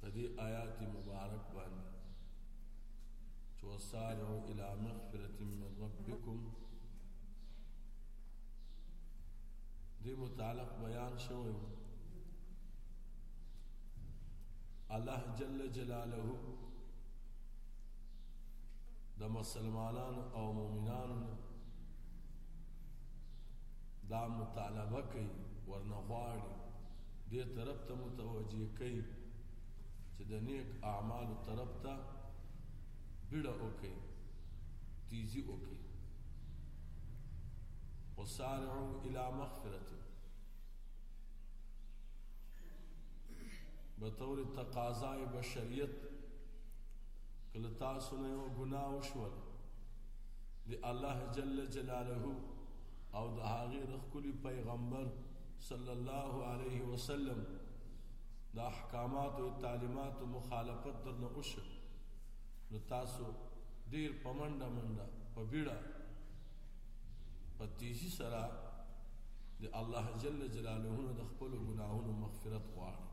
په دې آیات مبارک باندې چې وسارعوا الى مغفرة من ربکم دې متعلق بیان شوی الله جل جلاله د مسلمانانو او مؤمنانو دا مطالبه کوي ورنه غواړي دې طرف ته متوجه کوي چې د نیک اعمالو طرف ته بیړه وکړي تیزی وکړي وسارعوا الى مغفرته به طور تقاضای بشریت کله تاسو نه یو ګناه وشول دی الله جل جلاله او د هغه د خپل پیغمبر صلی الله علیه وسلم د احکامات او تعلیمات مخالفت درنه وشو نو تاسو ډیر پمنډه منډه په بیړه په تیزی سره د الله جل جلاله نه د خپل ګناهونو مغفرت غواړي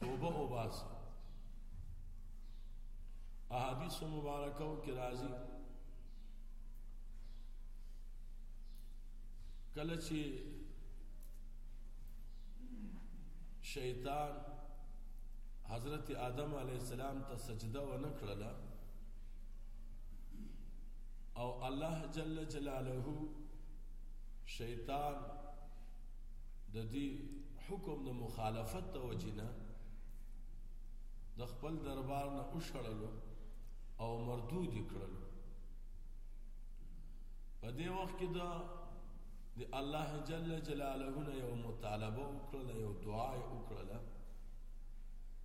توبه او باس احادیث مبارکاو کې راځي کله چې شیطان حضرت آدم علی السلام ته سجده و نه کړل او الله جل جلاله شیطان د دې حکم د مخالفت توجینه د خپل دربار نه وشړلو او مردود کړل په دې وخت کې دا د الله جل جلاله نه یو مطالبه وکړل یو دعا یې وکړل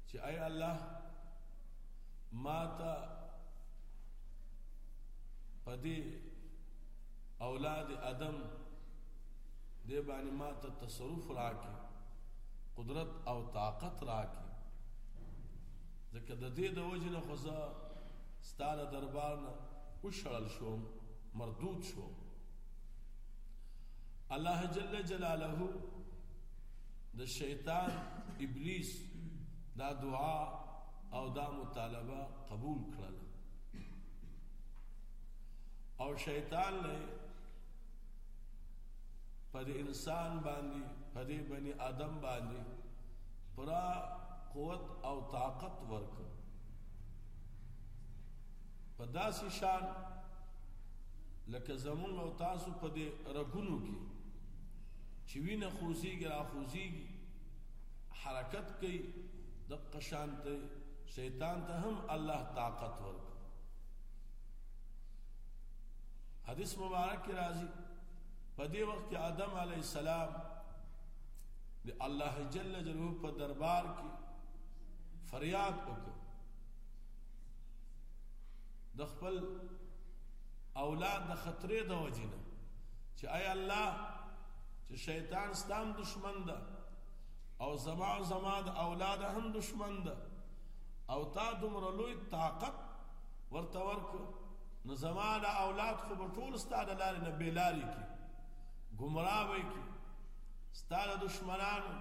چې اي الله ما ته په دې اولاد ادم دې باندې ما ته تصرف راکې قدرت او طاقت راکې ځکه د دې د وجې نه خو زه ستا له دربار نه وشړل شوم مردود شوم الله جل جلاله د شیطان ابلیس دا دعا او دا مطالبه قبول کړل او شیطان له پر انسان باندې پر بني آدم باندې پوره قوت او طاقت ورک په داسې شان لکه زمون او تاسو په دې رګونو کې چې وینه خوځيږي را خوځيږي حرکت کوي د قشان ته شیطان ته هم الله طاقت ورک حدیث مبارک راځي په دې وخت کې آدم علی السلام د الله جل جلاله په دربار کې فریاد وکړ د خپل اولاد د خطرې د وجنه چې آی الله چې شیطان ستام دشمن ده او زما او زما د اولاد هم دشمن ده او تا دومره لوی طاقت ورته ورکو نو زما د اولاد خو به ټول ستاده لارې نه بې لارې کی گمراه به کی ستا د دشمنانو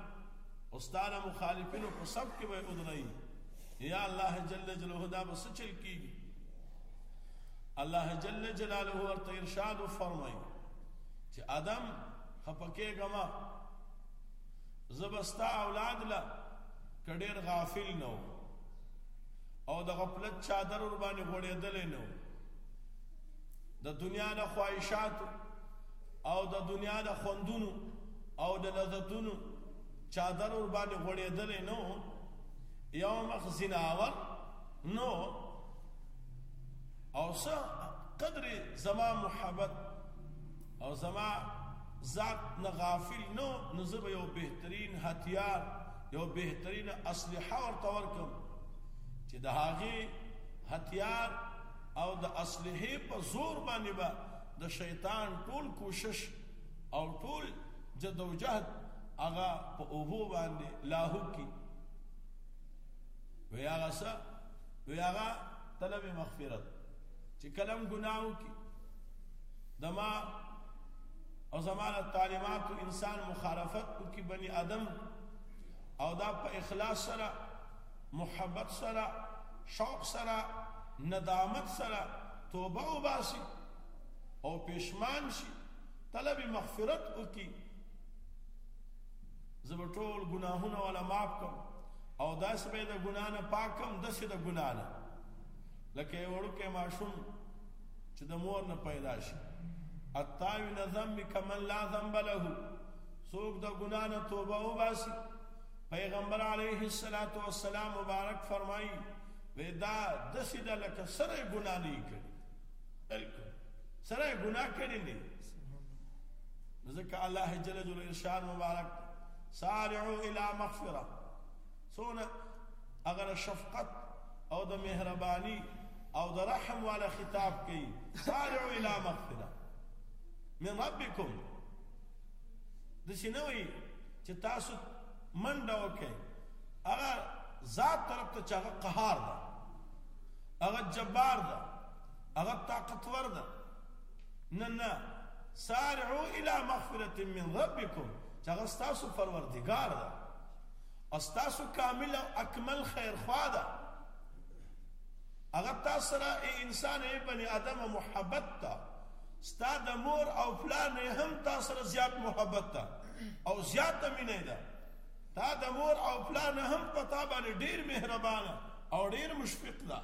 او ستا د مخالفینو په صف کې به ودرئ یا الله جل جلاله دا به څه چل کیږي الله جل جلاله ورته ارشاد فرمایي چې ادم خپکه غما زبستا اولاد لا کډیر غافل نو او د غفلت چادر ور باندې غړېدل نو د دنیا د خواهشاتو او د دنیا د خوندونو او د لذتونو چادر ور باندې غړېدل نو یو مخ زناور نو او څه قدر زما محبت او زما ذات نه غافل نو نو زه یو بهترین هتیار یو بهترین اسلحه ورته ورکم چې د هغه هتیار او د اسلحې په زور باندې به د شیطان ټول کوشش او ټول جدوجهد هغه په اوبو باندې لاهو کی وی هغه سا وی هغه طلب مغفرت چې کلم ګناو کی دما او زمانه تعلیمات انسان مخالفت کی بنی آدم او دا په اخلاص سره محبت سره شوق سره ندامت سره توبه وباسي او پښمان شي طلب مغفرت وکي زبټول ګناهونه ولا معاف کوم او داس به د ګنا نه پاکم دسه د ګنا نه لکه وړکه ماشوم چې د مور نه پیدا شي اتاوی نظم کمن لا ذنب له سوق د ګنا نه توبه وباسي پیغمبر علیه الصلاة والسلام مبارک فرمایي وې دا دسې د لکه سره ګناه نه کړي بالکل سره ګناه کړي نه ځکه الله جل جلاله ارشاد مبارک سارعوا الى مغفره سونه اگر شفقت او د مهرباني او د رحم والا خطاب کوي سارعوا الى مغفره من ربكم د سینوي چې تاسو منډه وکړئ هغه ذات طرف ته چې هغه قهار ده هغه جبار ده هغه طاقتور ده نه نه سارعو الى مغفرت من ربکم چې هغه ستاسو پروردګار ده او ستاسو کامل او اکمل خیر خوا ده هغه تا سره اې انسانه اې بني آدمه محبت ته ستا د مور او پلار نه هم تا سره زیات محبت ته او زیاته مینه ده تا د مور او پلار نه هم په تا باندې ډیر مهربانه او ډیر مشفق ده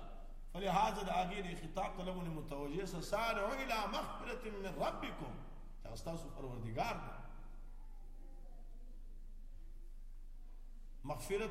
فلهذا د هغې د خطاب ته لږونې متوجه سه سارعو الى مغفرت من ربکم دا ستاسو پروردګار دی مغفرت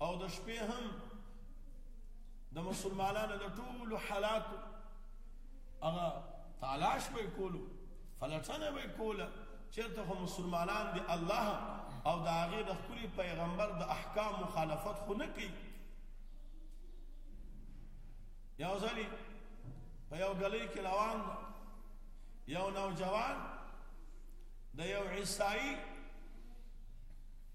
او د شپې هم د مسلمانانو د ټولو حالاتو هغه تلاش به کولو فلټنه به کوله چیرته خو مسلمانان دی الله او د هغه د خپل پیغمبر د احکام مخالفت خو نه کوي یو ځلی په یو غلې کې روان یو نوجوان د یو عیسائی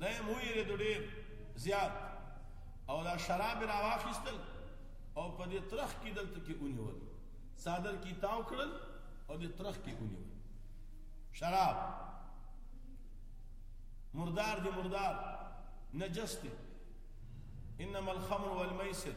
دا یې وویرېدو ډېر زیات او دا شراب یې راواخیستل او په دې ترخ کې دلته کې ونیول څادر کې تاو کړل او دې ترخ کې ونیول شراب مردار دې مردار نجس دې انما الخمر والميسر